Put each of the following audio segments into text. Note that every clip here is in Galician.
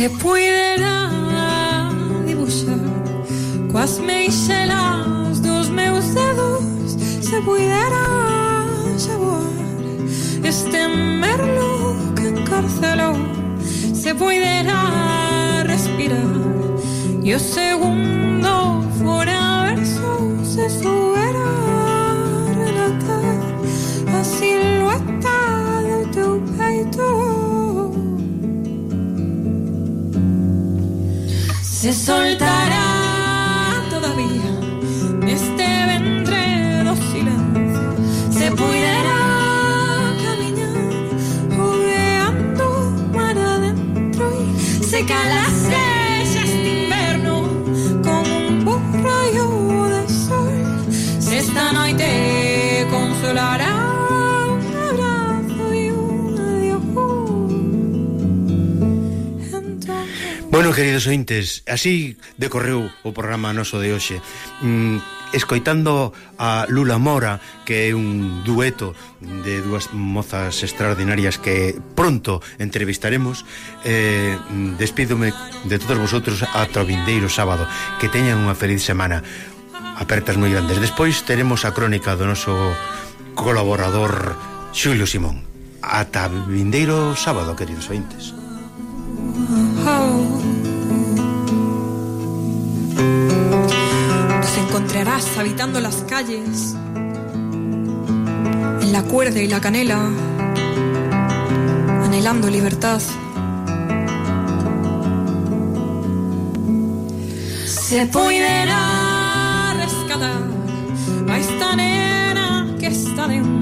se puidera dibuixar coas meixelas dos meus dedos se puidera xaboar este merlo que encarcelou se puidera respirar. E o segundo fora verso se sube. se soltará todavía este ventre dos. Se pudiera caminar jugueando para adentro y secar las de invierno con un rayo de sol. Si esta noche Bueno, queridos ointes, así decorreu o programa noso de hoxe. Mm, escoitando a Lula Mora, que é un dueto de dúas mozas extraordinarias que pronto entrevistaremos, eh, despídome de todos vosotros ata o vindeiro sábado. Que teñan unha feliz semana. Apertas moi grandes. Despois teremos a crónica do noso colaborador Xulio Simón. Ata vindeiro sábado, queridos ointes. Oh. Habitando las calles, en la cuerda y la canela, anhelando libertad. Se pudiera rescatar a esta nena que está dentro, se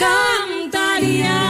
cantaría